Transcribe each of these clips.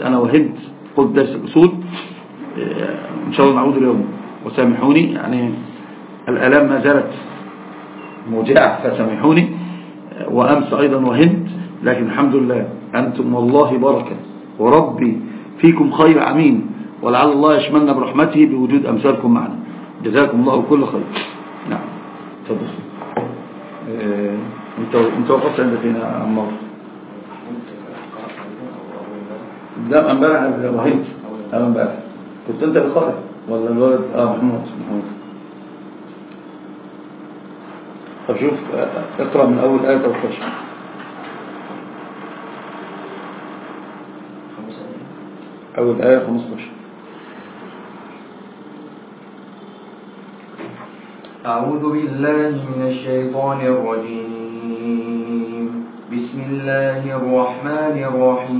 الحديث أنا وهد قد درس الأصول آه، إن شاء الله نعود اليوم. وسامحوني يعني الألام ما زالت موجعة فسامحوني. آه، وأمس أيضا وهد لكن الحمد لله أنتم والله بركة. وربي فيكم خير عمين ولعل الله يشملنا برحمته بوجود أمثالكم معنا. جزاكم الله كل خير. نعم تفضل. آه، انت انت وقفت عند فينا عمار. لا امبارح إبراهيم اول امبارح كنت أنت اللي ولا الولد آه محمود محمود طب شوف اقرأ من أول آية أو خش أول آية 15 أعوذ بالله من الشيطان الرجيم. بسم الله الرحمن الرحيم.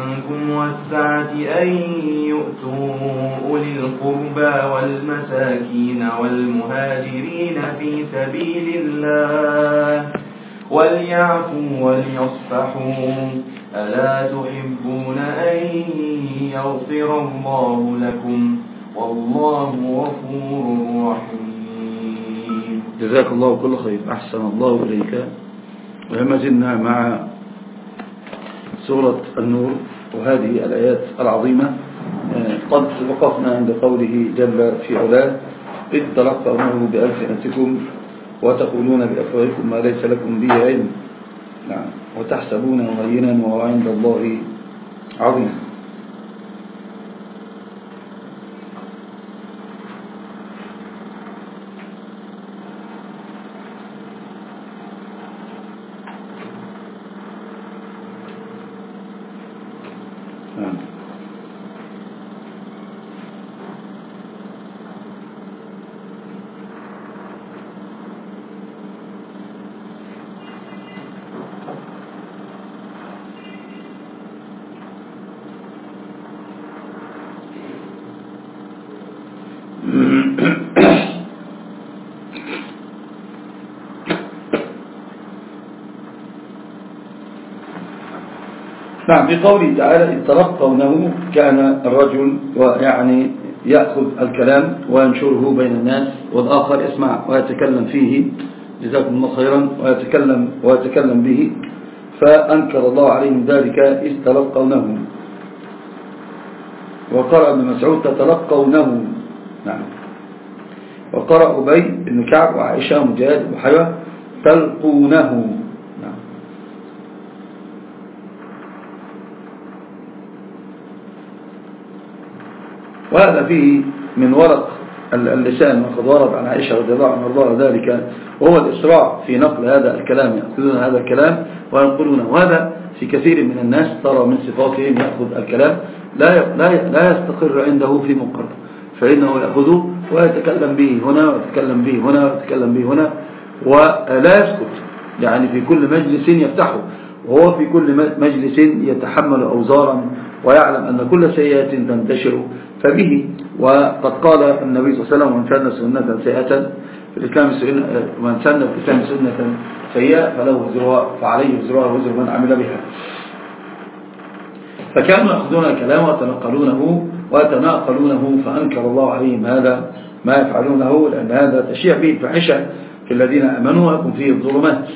أموالكم والسعة أن يؤتوا أولي القربى والمساكين والمهاجرين في سبيل الله وليعفوا وليصفحوا ألا تحبون أن يغفر الله لكم والله غفور رحيم جزاك الله كل خير. أحسن الله إليك. وما زلنا مع سورة النور. وهذه الآيات العظيمة قد وقفنا عند قوله جل في علاه إذ تلقونه بألسنتكم وتقولون بأفواهكم ما ليس لكم به علم. نعم. وتحسبونه هينا وهو عند الله عظيم نعم. نعم. بقوله تعالى تلقونه كان الرجل ويعني يأخذ الكلام وينشره بين الناس والآخر يسمع ويتكلم فيه. جزاكم الله خيرا. ويتكلم, ويتكلم به. فأنكر الله عليهم ذلك إذ تلقونه. وقرأ ابن مسعود تتلقونه. نعم. وقرأ أبي بن كعب وعائشة مجاهد وحيوة تلقونه. وهذا فيه من ورق اللسان وقد ورد عن عائشة رضي الله عنها وارضاها ذلك. وهو الإسراع في نقل هذا الكلام يأخذون هذا الكلام وينقلونه. وهذا في كثير من الناس ترى من صفاتهم يأخذ الكلام. لا لا لا يستقر عنده في مقر. فإنه يأخذه ويتكلم به هنا ويتكلم به هنا ويتكلم به هنا ولا يسكت. يعني في كل مجلس يفتحه. وهو في كل مجلس يتحمل أوزارا ويعلم أن كل سيئة تنتشر فبه. وقد قال النبي صلى الله عليه وسلم من سن سنة سيئة في الإسلام سنة ومن سن في الإسلام سنة سيئة فله وزراء فعليه وزراء وزر من عمل بها. فكانوا يأخذون الكلام ويتنقلونه ويتناقلونه فأنكر الله عليهم هذا ما يفعلونه لأن هذا تشيع به الفحشة في الذين أمنوا ويكون فيه الظلمات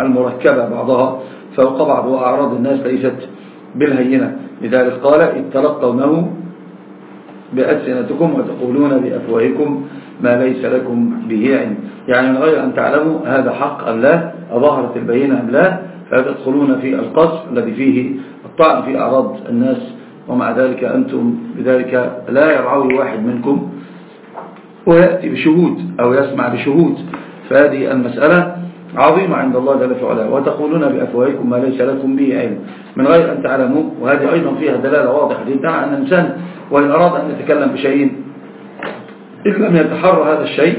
المركبة بعضها. فوق بعض وأعراض الناس ليست بالهينة. لذلك قال اتلقونه بأسنتكم وتقولون بأفواهكم ما ليس لكم به علم. يعني من غير أن تعلموا هذا حق أم لا أظهرت البينة أم لا فتدخلون في القصف الذي فيه الطعن في أعراض الناس ومع ذلك أنتم بذلك لا يرعوي واحد منكم ويأتي بشهود أو يسمع بشهود. فهذه المسألة عظيم عند الله جل وعلا. وتقولون بأفواهكم ما ليس لكم به علم. من غير أن تعلموا وهذه أيضا فيها دلالة واضحة جدا أن الإنسان وإن أراد أن يتكلم بشيء إن لم يتحرى هذا الشيء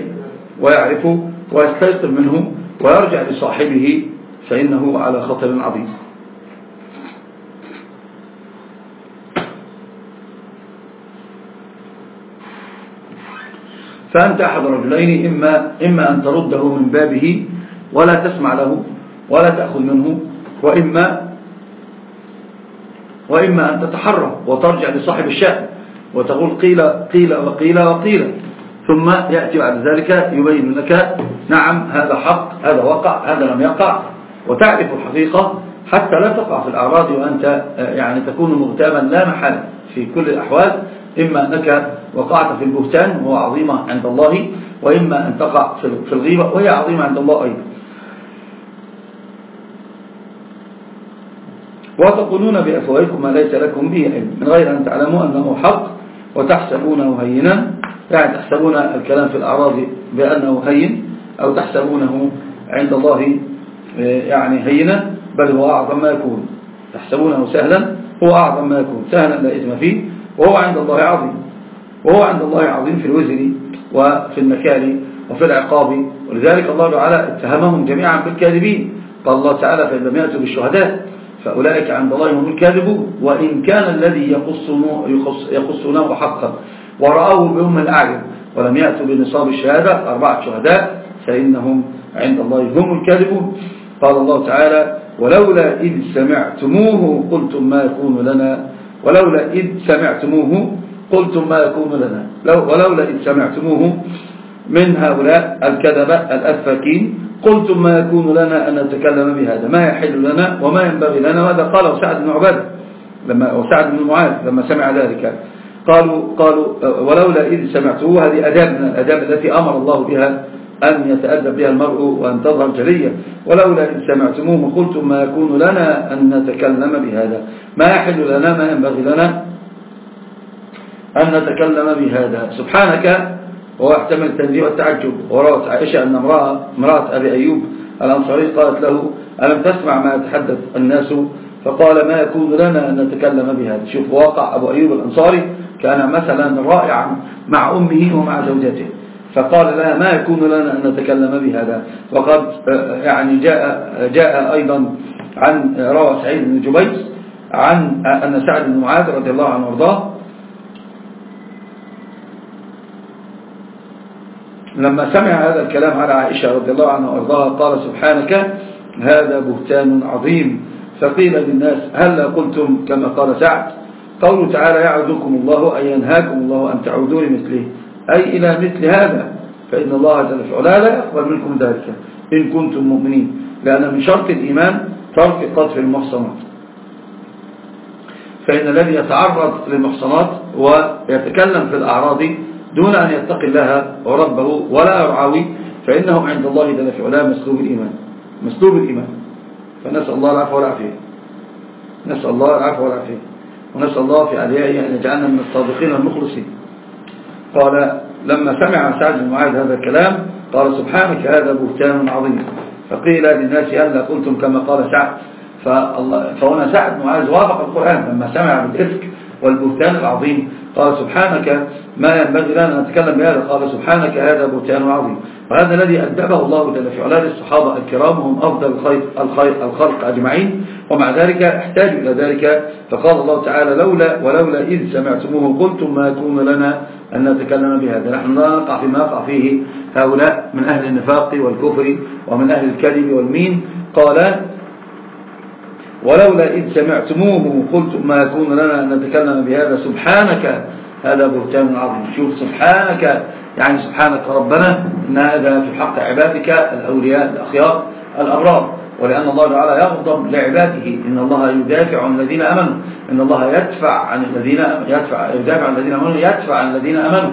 ويعرفه ويستيقظ منه ويرجع لصاحبه فإنه على خطر عظيم. فأنت أحد رجلين إما, إما أن ترده من بابه ولا تسمع له ولا تأخذ منه وإما, وإما أن تتحرى وترجع لصاحب الشأن وتقول قيل قيل وقيل وقيل ثم يأتي بعد ذلك يبين لك نعم هذا حق هذا وقع هذا لم يقع. وتعرف الحقيقة حتى لا تقع في الأعراض وأنت يعني تكون مغتابا لا محل في كل الأحوال. إما أنك وقعت في البهتان وهو عظيمة عند الله وإما أن تقع في الغيبة وهي عظيمة عند الله أيضا. وتقولون بأفواهكم ما ليس لكم به علم من غير أن تعلموا أنه حق وتحسبونه هينا يعني تحسبون الكلام في الأعراض بأنه هين أو تحسبونه عند الله آه، يعني هينا بل هو أعظم ما يكون. تحسبونه سهلا هو أعظم ما يكون. سهلا لا إثم فيه وهو عند الله عظيم. وهو عند الله عظيم في الوزن وفي المكان وفي العقاب. ولذلك الله تعالى اتهمهم جميعا بالكاذبين. قال الله تعالى فإن لم يأتوا بالشهداء فأولئك عند الله هم الكاذبون. وإن كان الذي يقصونه حقا. ورأوه بهم الأعجب ولم يأتوا بنصاب الشهادة. أربعة شهداء. فإنهم عند الله هم الكاذبون. قال الله تعالى ولولا إذ سمعتموه قلتم ما يكون لنا. ولولا إذ سمعتموه قلتم ما يكون لنا. ولولا إذ سمعتموه من هؤلاء الكذبة الأفاكين. قلتم ما يكون لنا أن نتكلم بهذا. ما يحل لنا وما ينبغي لنا. وهذا قاله سعد بن عباد لما وسعد بن معاذ لما سمع ذلك. قالوا قالوا ولولا إذ سمعته هذه أداب من الأداب التي أمر الله بها أن يتأدب بها المرء وأن تظهر جلية. ولولا إذ سمعتموه قلتم ما يكون لنا أن نتكلم بهذا. ما يحل لنا ما ينبغي لنا أن نتكلم بهذا. سبحانك وهو احتمل التنزيه والتعجب. وروت عائشة أن امرأة, امرأة أبي أيوب الأنصاري قالت له ألم تسمع ما يتحدث الناس؟ فقال ما يكون لنا أن نتكلم بهذا. شوف واقع أبو أيوب الأنصاري كان مثلا رائعا مع أمه ومع زوجته. فقال لها ما يكون لنا أن نتكلم بهذا؟ وقد يعني جاء, جاء أيضا عن روى سعيد بن جبيس عن أن سعد بن معاذ رضي الله عنه وارضاه لما سمع هذا الكلام على عائشة رضي الله عنها وأرضاها قال سبحانك هذا بهتان عظيم. فقيل للناس هل قلتم كما قال سعد؟ قوله تعالى يعذكم الله أن ينهاكم الله أن تعودوا لمثله. أي إلى مثل هذا فإن الله جل وعلا لا يقبل منكم ذلك. إن كنتم مؤمنين. لأن من شرط الإيمان ترك قطف المحصنات فإن الذي يتعرض للمحصنات ويتكلم في الأعراض دون أن يتق الله وربه ولا يرعاوي فإنه عند الله دل في علاه مسلوب الإيمان. مسلوب الإيمان. فنسأل الله العفو والعافية. نسأل الله العفو والعافية. ونسأل الله في عليائه أن يجعلنا من الصادقين والمخلصين. قال لما سمع سعد بن معاذ هذا الكلام قال سبحانك هذا بهتان عظيم. فقيل للناس ألا قلتم كما قال سعد. فهنا سعد معاذ وافق القرآن لما سمع بالإفك والبهتان العظيم. قال سبحانك ما ينبغي لنا أن نتكلم بهذا. قال سبحانك هذا بهتان عظيم. وهذا الذي أدبه الله جل في علال للصحابة الكرام هم أفضل الخلق, الخير الخلق أجمعين ومع ذلك أحتاج إلى ذلك. فقال الله تعالى لولا ولولا إذ سمعتموه قلتم ما يكون لنا أن نتكلم بهذا. نحن لا نقع فيما يقع فيه هؤلاء من أهل النفاق والكفر ومن أهل الكذب والمين. قال ولولا إذ سمعتموه قلت ما يكون لنا أن نتكلم بهذا سبحانك. هذا بهتان عظيم. شوف سبحانك. يعني سبحانك ربنا إن هذا في حق عبادك الأولياء الأخيار الأبرار. ولأن الله تعالى يغضب لعباده. إن الله يدافع عن الذين أمنوا. إن الله يدفع عن الذين يدفع يدافع عن الذين أمنوا. يدفع عن الذين أمنوا.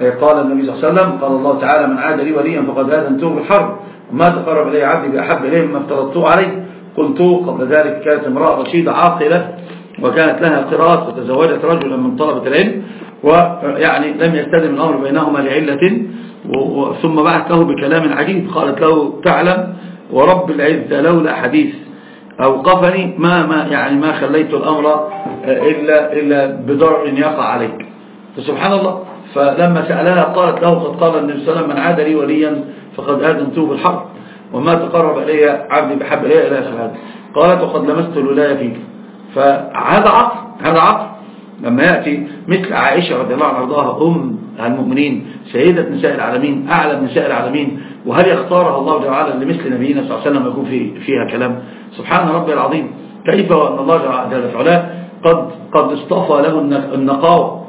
إيه، قال النبي صلى الله عليه وسلم قال الله تعالى من عاد لي وليا فقد آذنته بالحرب. وما تقرب إلي عبدي بأحب إليه مما افترضته عليه. كنت قبل ذلك كانت امرأة رشيدة عاقلة وكانت لها قراءات وتزوجت رجلا من طلبة العلم ويعني لم يستدم الأمر بينهما لعلة ثم بعث له بكلام عجيب قالت له تعلم ورب العزة لولا حديث أوقفني ما, ما يعني ما خليت الأمر إلا, إلا بضرع يقع عليك. فسبحان الله. فلما سألها قالت له قد قال النبي صلى الله عليه وسلم من عاد لي وليا فقد آذنته بالحرب. وما تقرب إلي عبدي بحب إلي إلى شهادة. قالت وقد لمست الولاية فيك. فهذا عقل هذا عقل لما يأتي مثل عائشة رضي الله عنها رضاها أم المؤمنين سيدة نساء العالمين أعلى نساء العالمين وهل يختارها الله جل وعلا لمثل نبينا صلى الله عليه وسلم يكون فيها كلام؟ سبحان ربي العظيم. كيف وأن الله جل وعلا قد قد اصطفى له النقاوة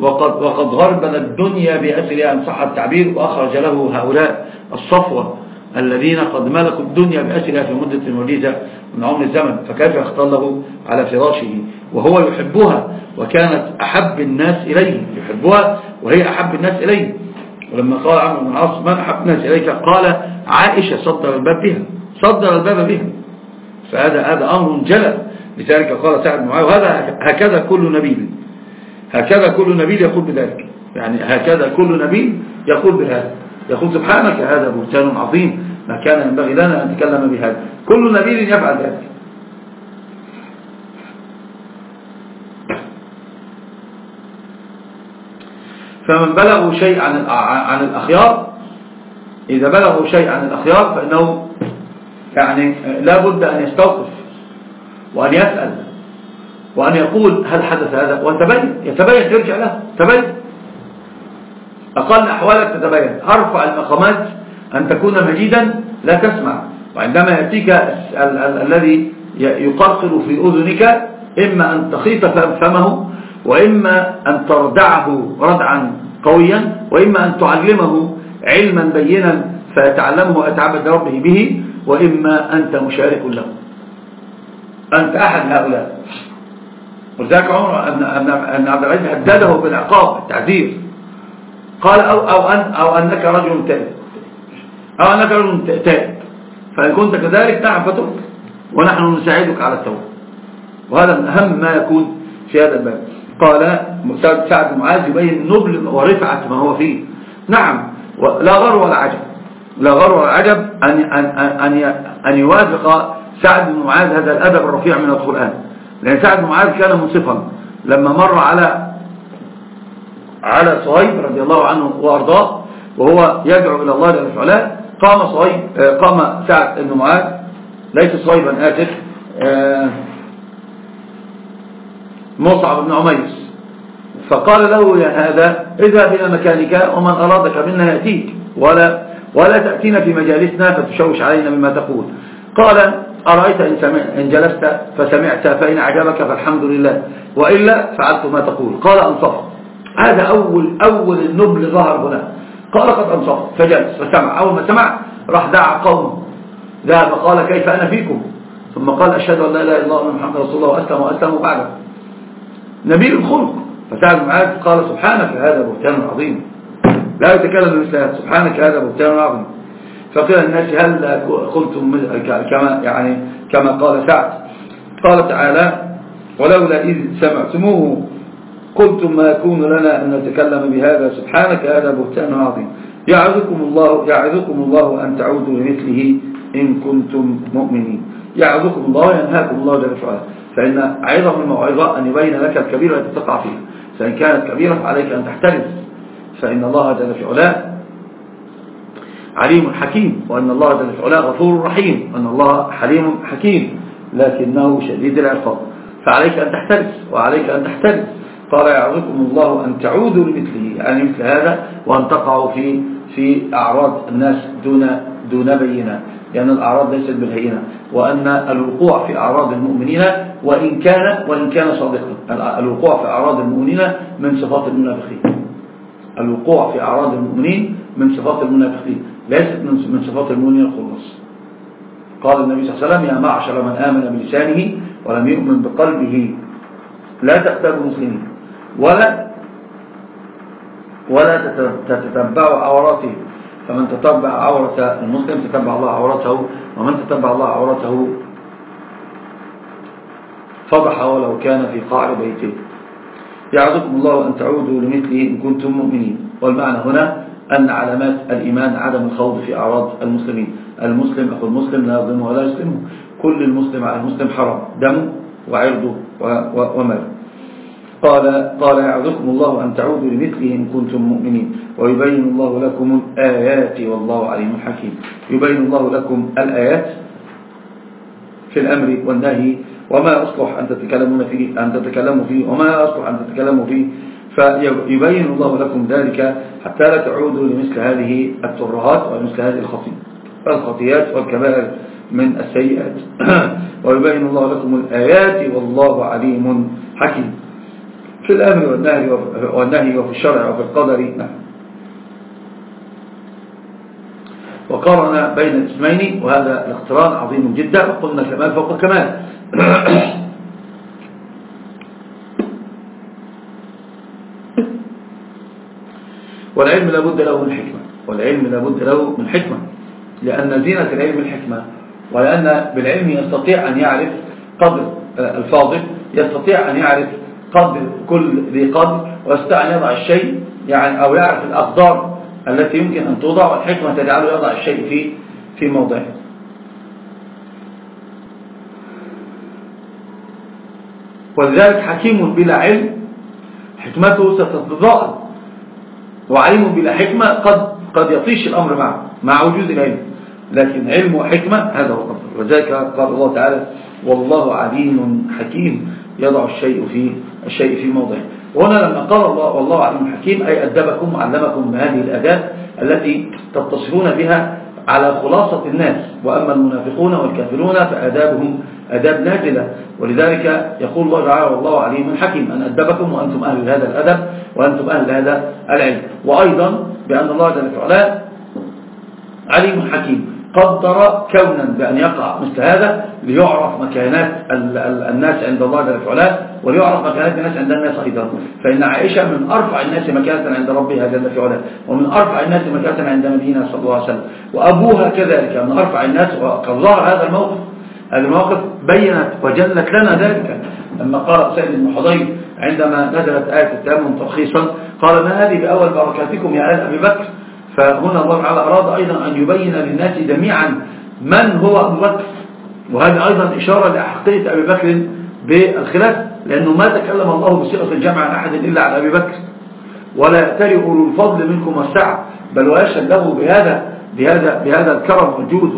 وقد وقد غربل الدنيا بأسرها أن صح التعبير وأخرج له هؤلاء الصفوة. الذين قد ملكوا الدنيا بأسرها في مدة وليدة من عمر الزمن فكيف يختله على فراشه؟ وهو يحبها وكانت أحب الناس إليه يحبها وهي أحب الناس إليه. ولما قال عمرو بن العاص من أحب الناس إليك؟ قال عائشة صدر الباب بها صدر الباب بها. فهذا هذا أمر جلى لذلك قال سعد بن معاوية وهذا هكذا كل نبيل هكذا كل نبيل يقول بذلك. يعني هكذا كل نبيل يقول بهذا. يقول سبحانك هذا بهتان عظيم ما كان ينبغي لنا أن نتكلم بهذا. كل نبيل يفعل ذلك. فمن بلغوا شيء عن عن الأخيار إذا بلغوا شيء عن الأخيار فإنه يعني لا بد أن يستوقف وأن يسأل وأن يقول هل حدث هذا؟ وتبين يتبين يرجع له تبين. أقل أحوالك تتبين أرفع المقامات أن تكون مجيدا لا تسمع. وعندما يأتيك الذي يقرقر في أذنك إما أن تخيط فمه وإما أن تردعه ردعا قويا وإما أن تعلمه علما بينا فيتعلمه أتعبد ربه به وإما أنت مشارك له. أنت أحد هؤلاء. وذلك عمر أن عبد العزيز هدده بالعقاب التعذير. قال أو, أو, أن أو أنك رجل تائب أو أنك رجل تائب فإن كنت كذلك نعم فتوب ونحن نساعدك على التوبة. وهذا من أهم ما يكون في هذا الباب. قال سعد معاذ يبين نبل ورفعة ما هو فيه. نعم لا غر ولا عجب. لا غر ولا عجب أن, أن, أن, أن يوافق سعد بن معاذ هذا الأدب الرفيع من القرآن. لأن سعد بن معاذ كان منصفا. لما مر على على صهيب رضي الله عنه وأرضاه وهو يدعو إلى الله للفعلاء قام صهيب آه، قام سعد بن معاذ. ليس صهيبا آسف آه، مصعب بن عميس. فقال له يا هذا اذهب إلى مكانك ومن أرادك منا يأتيك. ولا, ولا تأتينا في مجالسنا فتشوش علينا مما تقول. قال أرأيت إن, إن جلست فسمعت فإن عجبك فالحمد لله. وإلا فعلت ما تقول. قال أنصفت هذا أول أول النبل ظهر هنا. قال قد أنصف فجلس فسمع. أول ما سمع راح دعا قوم. ذهب قال كيف أنا فيكم؟ ثم قال أشهد أن لا إله إلا الله وأن محمد رسول الله وأسلم وأسلم بعده. نبي الخلق. فسعد معاذ قال سبحانك هذا بهتان عظيم. لا يتكلم مثل هذا. سبحانك هذا بهتان عظيم. فقال الناس هل قلتم كما يعني كما قال سعد. قال تعالى ولولا إذ سمعتموه قلتم ما يكون لنا أن نتكلم بهذا. سبحانك هذا بهتان عظيم. يعظكم الله, يعظكم الله أن تعودوا لمثله إن كنتم مؤمنين. يعظكم الله ينهاكم الله جل وعلا. فإن عظم الموعظة أن يبين لك الكبيرة التي تقع فيها فإن كانت كبيرة عليك أن تحترم فإن الله جل وعلا عليم حكيم. وأن الله جل وعلا غفور رحيم. وأن الله حليم حكيم. لكنه شديد العقاب. فعليك أن تحترس وعليك أن تحترس قال يعظكم الله أن تعودوا لمثله يعني مثل هذا وأن تقعوا في في أعراض الناس دون دون بينة لأن الأعراض ليست بالهينة وأن الوقوع في أعراض المؤمنين وإن كان وإن كان صادقا. الوقوع في أعراض المؤمنين من صفات المنافقين. الوقوع في أعراض المؤمنين من صفات المنافقين ليست من صفات المؤمنين الخلص قال النبي صلى الله عليه وسلم يا معشر من آمن بلسانه ولم يؤمن بقلبه لا تقتلوا مسلمين. ولا ولا تتتبع عورته. فمن تتبع عورة المسلم تتبع الله عورته ومن تتبع الله عورته فضح ولو كان في قاع بيته. يعظكم الله أن تعودوا لمثله إن كنتم مؤمنين. والمعنى هنا أن علامات الإيمان عدم الخوض في أعراض المسلمين. المسلم أخو المسلم لا يظلمه ولا يسلمه. كل المسلم على المسلم حرام. دمه وعرضه وماله قال قال يعظكم الله أن تعودوا لمثله إن كنتم مؤمنين. ويبين الله لكم الآيات والله عليم حكيم. يبين الله لكم الآيات في الأمر والنهي وما أصلح أن تتكلمون فيه أن تتكلموا فيه وما أصلح أن تتكلموا فيه. فيبين الله لكم ذلك حتى لا تعودوا لمثل هذه الترهات ومثل هذه الخطيات والكبائر من السيئات. ويبين الله لكم الآيات والله عليم حكيم. في الأمر والنهي والنهي وفي الشرع وفي القدر. نعم. وقارن بين الاسمين وهذا الاقتران عظيم جدا. وقلنا كمال فوق الكمال. والعلم لابد له من حكمة. والعلم لابد له من حكمة. لأن زينة العلم الحكمة ولأن بالعلم يستطيع أن يعرف قبل الفاضل يستطيع أن يعرف قبل كل ذي قدر واستعن يضع الشيء يعني أو يعرف الأقدار التي يمكن أن توضع والحكمة تجعله يضع الشيء في في موضعه. ولذلك حكيم بلا علم حكمته ستتضاءل وعلم بلا حكمة قد قد يطيش الأمر معه مع وجود العلم. لكن علم وحكمة هذا هو الأفضل وذلك قال الله تعالى والله عليم حكيم يضع الشيء في الشيء في موضعه وهنا لما قال الله والله عليم حكيم أي أدبكم وعلمكم هذه الأداب التي تتصلون بها على خلاصة الناس. وأما المنافقون والكافرون فأدابهم أداب ناجلة. ولذلك يقول الله تعالى والله عليم حكيم. أن أدبكم وأنتم أهل هذا الأدب وأنتم أهل هذا العلم. وأيضا بأن الله جل وعلا عليم حكيم. قدر كونا بأن يقع مثل هذا ليعرف مكانات الناس عند الله جل وعلا وليعرف مكانات الناس عند الناس أيضا. فإن عائشة من أرفع الناس مكانة عند ربها جل وعلا ومن أرفع الناس مكانة عند نبينا صلى الله عليه وسلم وأبوها كذلك من أرفع الناس وقد ظهر هذا الموقف هذا الموقف بينت وجلت لنا ذلك. لما قال سيد المحضين عندما نزلت آية التامن ترخيصا قال ما هذه بأول بركاتكم يا آل أبي بكر؟ فهنا الله تعالى أراد أيضا أن يبين للناس جميعا من هو أبوك وهذا أيضا إشارة لأحقية أبي بكر بالخلاف لأنه ما تكلم الله بصيغة الجامعة عن أحد إلا عن أبي بكر. ولا يأترئ أولو الفضل منكم والسعة بل ويشهد له بهذا بهذا بهذا الكرم والجود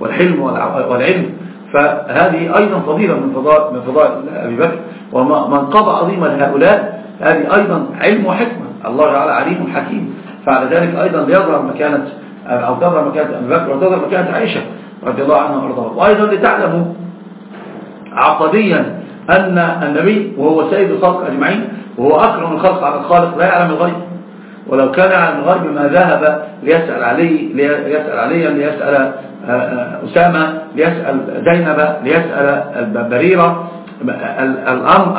والحلم والعلم. فهذه أيضا فضيلة من فضائل من فضائل أبي بكر. ومن قضى عظيما لهؤلاء هذه أيضا علم وحكمة. الله تعالى عليم حكيم. فعلى ذلك أيضا ليظهر مكانة أو تظهر مكانة أبي بكر وتظهر مكانة عائشة رضي الله عنها وأرضاها. وأيضا لتعلموا عقديا أن النبي وهو سيد الخلق أجمعين وهو أكرم الخلق على الخالق لا يعلم الغيب. ولو كان عن الغيب ما ذهب ليسأل علي ليسأل عليا ليسأل آه، آه، أسامة ليسأل زينب ليسأل بريرة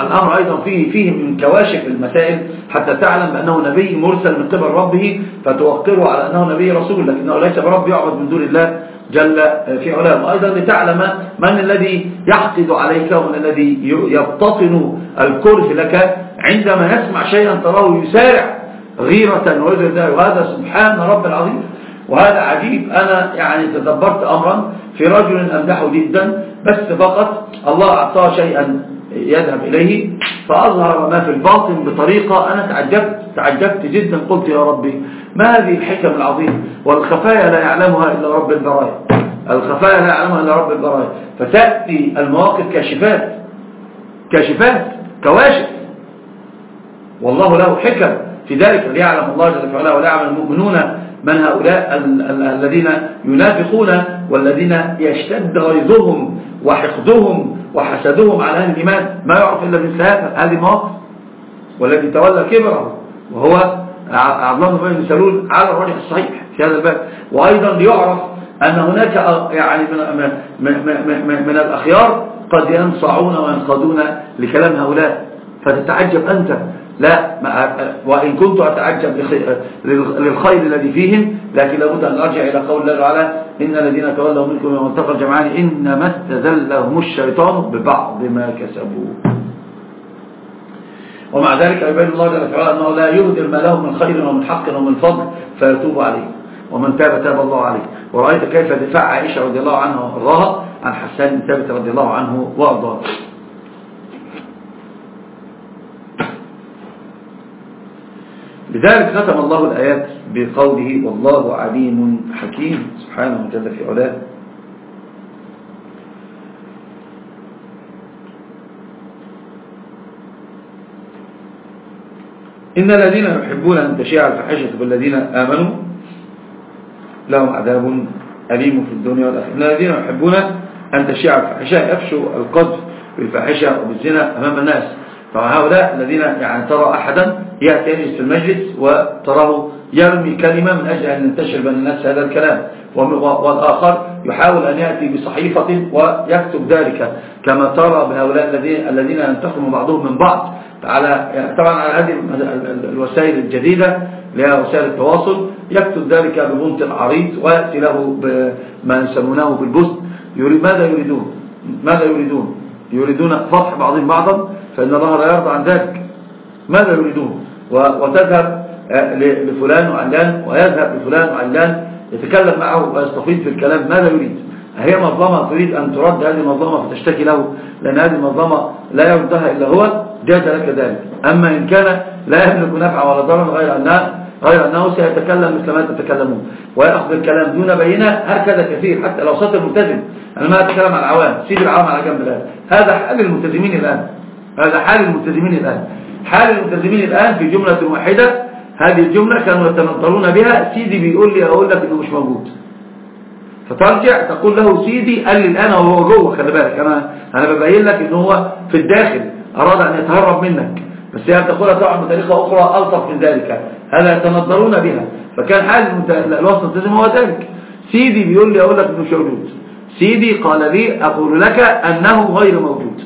الأمر أيضا فيه, فيه من كواشف المسائل حتى تعلم بأنه نبي مرسل من قبل ربه فتوقره على أنه نبي رسول لكنه ليس برب يعبد من دون الله جل في علاه. وأيضا لتعلم من الذي يحقد عليك ومن الذي يبتطن الكره لك. عندما يسمع شيئا تراه يسارع غيرة وجد وهذا سبحان رب العظيم. وهذا عجيب. أنا يعني تدبرت أمرا في رجل أمدحه جدا بس فقط الله أعطاه شيئا يذهب إليه فأظهر ما في الباطن بطريقة أنا تعجبت تعجبت جدا قلت يا ربي ما هذه الحكم العظيمة والخفايا لا يعلمها إلا رب البراية الخفايا لا يعلمها إلا رب البراية فتأتي المواقف كاشفات كاشفات كواشف. والله له حكم في ذلك ليعلم الله جل وعلا وليعلم المؤمنون من هؤلاء الذين ينافقون والذين يشتد غيظهم وحقدهم وحسدهم على أهل الإيمان. ما يعرف إلا بالسهادة هذه المواقف والذي تولى كبره وهو عبدالله بن سلول على الرجح الصحيح في هذا الباب. وأيضا ليعرف أن هناك يعني من, من, من, من, من الأخيار قد ينصعون وينقضون لكلام هؤلاء. فتتعجب أنت لا وإن كنت أتعجب للخير الذي فيهم لكن لابد أن أرجع إلى قول الله تعالى إن الذين تولوا منكم يوم التقى الجمعان إنما استذلهم الشيطان ببعض ما كسبوا. ومع ذلك يبين الله جل وعلا أنه لا يبدل ما له من خير ومن حق ومن فضل فيتوب عليه. ومن تاب تاب الله عليه. ورأيت كيف دفاع عائشة رضي الله عنها وارضاها عن حسان بن ثابت رضي الله عنه وأرضاه. بذلك ختم الله الآيات بقوله والله عليم حكيم. سبحانه جل في علاه. إن الذين يحبون أن تشيع الفحشة بالذين آمنوا لهم عذاب أليم في الدنيا والأخير إن الذين يحبون أن تشيع الفحشة يفشوا القذف بالفحشة وبالزنا أمام الناس. فهؤلاء الذين يعني ترى أحدا يأتي يجلس في المجلس وتراه يرمي كلمة من أجل أن ينتشر بين الناس هذا الكلام. والآخر يحاول أن يأتي بصحيفة ويكتب ذلك. كما ترى بهؤلاء الذين ينتقم بعضهم من بعض. على طبعا على هذه الوسائل الجديدة اللي هي وسائل التواصل. يكتب ذلك ببنط العريض ويأتي له بما يسمونه بالبسط يريد ماذا يريدون؟ ماذا يريدون؟ يريدون فتح بعضهم بعضا فإن الله لا يرضى عن ذلك. ماذا يريدون؟ وتذهب آه، لفلان وعلان ويذهب لفلان وعلان يتكلم معه ويستفيد في الكلام. ماذا يريد؟ هي مظلمة تريد أن ترد هذه المظلمة فتشتكي له لأن هذه المظلمة لا يردها إلا هو. جاد لك ذلك. أما إن كان لا يملك نفعا ولا ضرر غير أنها غير أنه سيتكلم مثل ما تتكلمون ويأخذ الكلام دون بينا هكذا كثير. حتى لو سطر ملتزم أنا ما أتكلم عن العوام. سيد العوام على جنب الآن. هذا حال الملتزمين الآن. هذا حال الملتزمين الآن. حال الملتزمين الآن في جملة واحدة. هذه الجملة كانوا يتنطلون بها. سيدي بيقول لي أقول لك إنه مش موجود. فترجع تقول له سيدي قال لي الآن هو جوه خلي بالك. أنا, أنا ببين لك إن هو في الداخل. أراد أن يتهرب منك. بس هي تقول طبعا بطريقة أخرى ألطف من ذلك. هذا يتنظرون بها. فكان حال الوسط التزم هو ذلك. سيدي بيقول لي أقول لك مش موجود. سيدي قال لي أقول لك أنه غير موجود.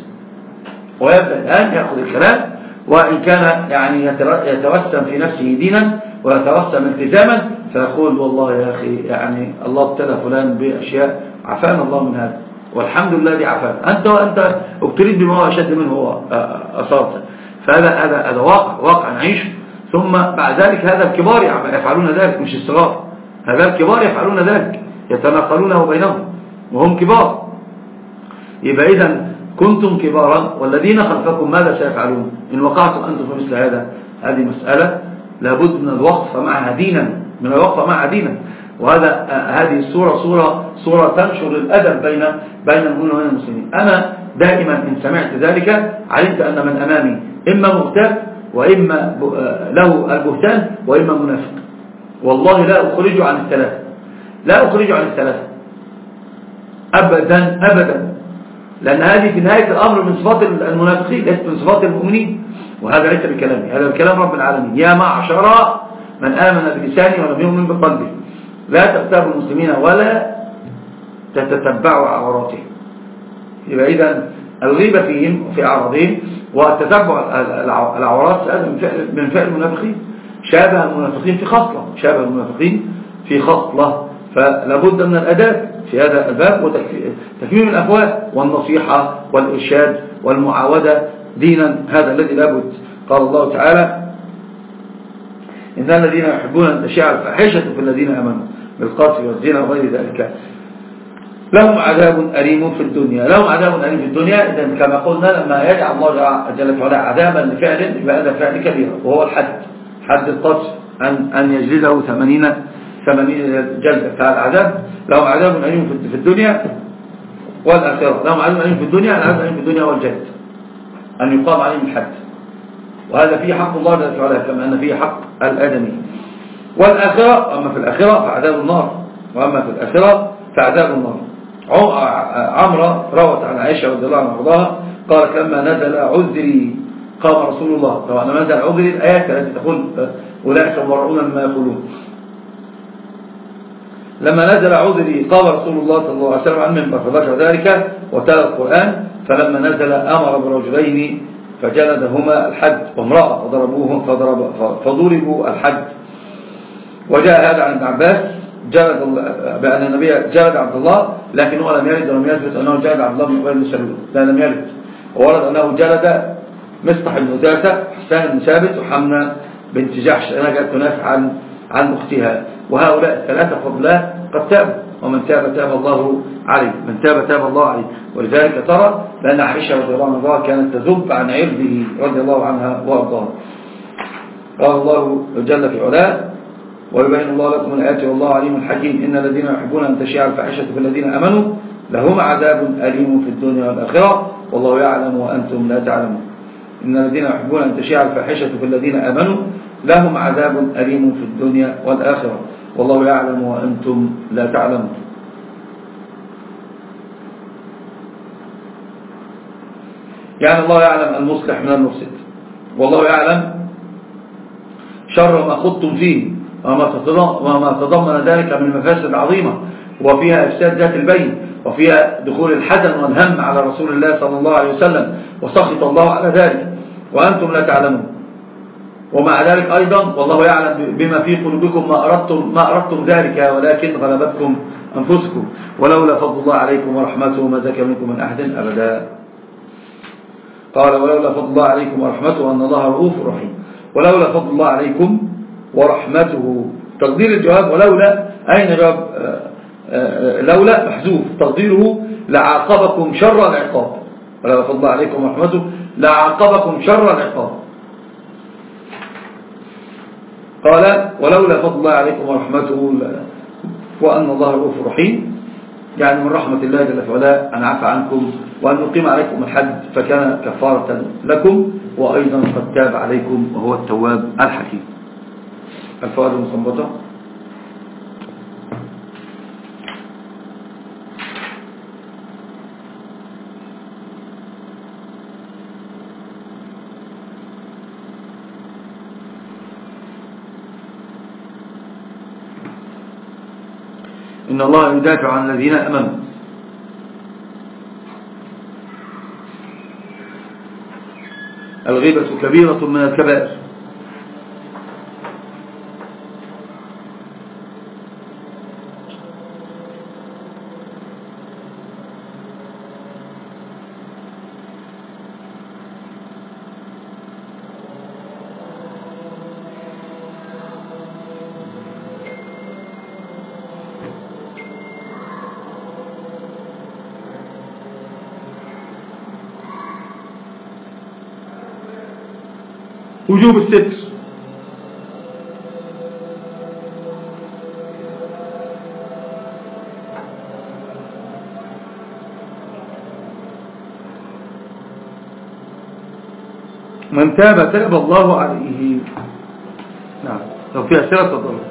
ويبدأ الآن يأخذ الكلام وإن كان يعني يتوسم في نفسه دينا ويتوسم التزاما فيقول والله يا أخي يعني الله ابتلى فلان بأشياء. عفانا الله من هذا. والحمد لله الذي عفانا. أنت وأنت أبتليت بما هو أشد منه هو أصابته. فهذا هذا هذا واقع واقع نعيش ثم بعد ذلك هذا الكبار يفعلون ذلك مش الصغار. هذا الكبار يفعلون ذلك يتناقلونه بينهم وهم كبار. يبقى إذا كنتم كبارا والذين خلفكم ماذا سيفعلون؟ إن وقعتم أنتم في مثل هذا هذه مسألة لابد من الوقف معها دينا من الوقف معها دينا. وهذا هذه الصورة صورة صورة تنشر الأدب بين بين المؤمنين والمسلمين. أنا دائما إن سمعت ذلك علمت أن من أمامي إما مهتد وإما آه، له البهتان وإما منافق. والله لا أخرجه عن الثلاثة. لا أخرجه عن الثلاثة. أبدا أبدا. لأن هذه في نهاية الأمر من صفات المنافقين ليست من صفات المؤمنين. وهذا ليس بكلامي. هذا بكلام رب العالمين. يا معشراء من آمن بلسانه ولم يؤمن بقلبه. لا تغتابوا المسلمين ولا تتتبعوا عوراتهم. يبقى إذا الغيبة فيهم وفي أعراضهم. وتتبع العورات من فعل من فعل المنافقين شابه المنافقين في خصلة شابه المنافقين في خصلة. فلابد من الأداب في هذا الباب وتكميم الأفواه والنصيحة والإرشاد والمعاودة دينا هذا الذي لابد قال الله تعالى إن الذين يحبون أن تشعر فحشة في الذين أمنوا بالقاتل والزنا وغير ذلك لهم عذاب أليم في الدنيا. لهم عذاب أليم في الدنيا. إذن كما قلنا لما يجعل الله جل وعلا عذابا لفعل فهذا فعل كبير وهو الحد. حد الطبس أن, أن يجلده ثمانين ثمانين جلدة. فالعذاب لهم عذاب أليم في الدنيا والآخرة. لهم عذاب أليم في الدنيا العذاب أليم في الدنيا والجلد. أن يقام عليهم الحد. وهذا فيه حق الله جل وعلا كما أن فيه حق الآدمي. والآخرة أما في الآخرة فعذاب النار. وأما في الآخرة فعذاب النار. آه، آه، عمرة روت عن عائشة رضي الله عنها وارضاها قالت لما نزل عذري قام رسول الله. طبعا لما نزل عذري الآيات التي تقول أولئك مبرعون مما يقولون. لما نزل عذري قام رسول الله صلى الله عليه وسلم عن منبر فذكر ذلك وتال القرآن. فلما نزل أمر برجلين فجلدهما الحد وامرأة فضربوهم فضرب فضربوا الحد. وجاء هذا عن ابن عباس جلد بأن النبي جلد عبد الله لكن هو لم يرد ولم يثبت أنه جلد عبد الله بن غير المسلم لا لم يرد. وورد أنه جلد مصطح بن ذاتة حسان بن ثابت وحمنا بنت جحش أنا جاءت تنافع عن عن أختها. وهؤلاء الثلاثة فضلاء قد تابوا. ومن تاب تاب الله عليه. من تاب تاب الله عليه. ولذلك ترى لأن عائشة رضي الله عنها كانت تذب عن عرضه رضي الله عنها وأرضاه. قال الله جل في علاه ويبين الله لكم الآيات والله عليم حكيم. إن الذين يحبون أن تشيع الفاحشة في الذين أمنوا لهم عذاب أليم في الدنيا والآخرة. والله يعلم وأنتم لا تعلمون. إن الذين يحبون أن تشيع الفاحشة في الذين أمنوا لهم عذاب أليم في الدنيا والآخرة. والله يعلم وأنتم لا تعلمون. يعني الله يعلم المصلح من المفسد. والله يعلم شر ما خضتم فيه. وما تضمن ذلك من مفاسد عظيمة. وفيها إفساد ذات البين وفيها دخول الحزن والهم على رسول الله صلى الله عليه وسلم وسخط الله على ذلك. وأنتم لا تعلمون. ومع ذلك أيضا والله يعلم بما في قلوبكم ما أردتم, ما أردتم ذلك ولكن غلبتكم أنفسكم. ولولا فضل الله عليكم ورحمته ما زكى منكم من أحد أبدا. قال ولولا فضل الله عليكم ورحمته أن الله رؤوف رحيم. ولولا فضل الله عليكم ورحمته. تقدير الجواب ولولا أين جواب آه، آه، لولا محذوف. تقديره لعاقبكم شر العقاب. ولا فضل عليكم ورحمته. لعاقبكم شر العقاب. قال ولولا فضل الله عليكم ورحمته وأن الله رؤوف رحيم. يعني من رحمة الله جل فعلا أن عفى عنكم وأن يقيم عليكم الحد فكان كفارة لكم وأيضا قد تاب عليكم وهو التواب الحكيم. الفاظ مسمتہ إن الله يدافع عن الذين أمنوا. الغيبة كبيرة من الكبائر. وجوب الستر من تاب تاب الله عليه. نعم. لو في أسئلة تضمن